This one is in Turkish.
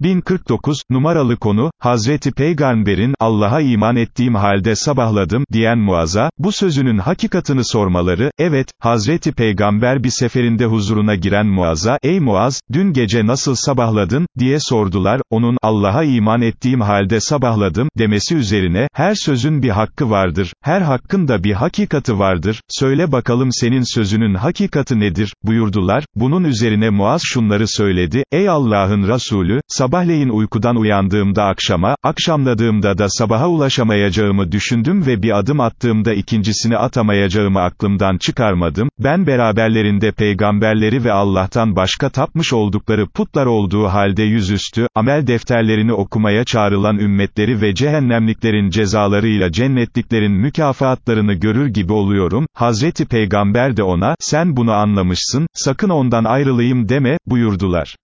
1049, numaralı konu, Hazreti Peygamber'in, Allah'a iman ettiğim halde sabahladım, diyen Muaz'a, bu sözünün hakikatını sormaları, evet, Hazreti Peygamber bir seferinde huzuruna giren Muaz'a, ey Muaz, dün gece nasıl sabahladın, diye sordular, onun, Allah'a iman ettiğim halde sabahladım, demesi üzerine, her sözün bir hakkı vardır, her hakkın da bir hakikati vardır, söyle bakalım senin sözünün hakikati nedir, buyurdular, bunun üzerine Muaz şunları söyledi, ey Allah'ın Resulü, sabahleyin uykudan uyandığımda akşama, akşamladığımda da sabaha ulaşamayacağımı düşündüm ve bir adım attığımda ikincisini atamayacağımı aklımdan çıkarmadım, ben beraberlerinde peygamberleri ve Allah'tan başka tapmış oldukları putlar olduğu halde yüzüstü, amel defterlerini okumaya çağrılan ümmetleri ve cehennemliklerin cezalarıyla cennetliklerin mükafatlarını görür gibi oluyorum, Hazreti Peygamber de ona, sen bunu anlamışsın, sakın ondan ayrılayım deme, buyurdular.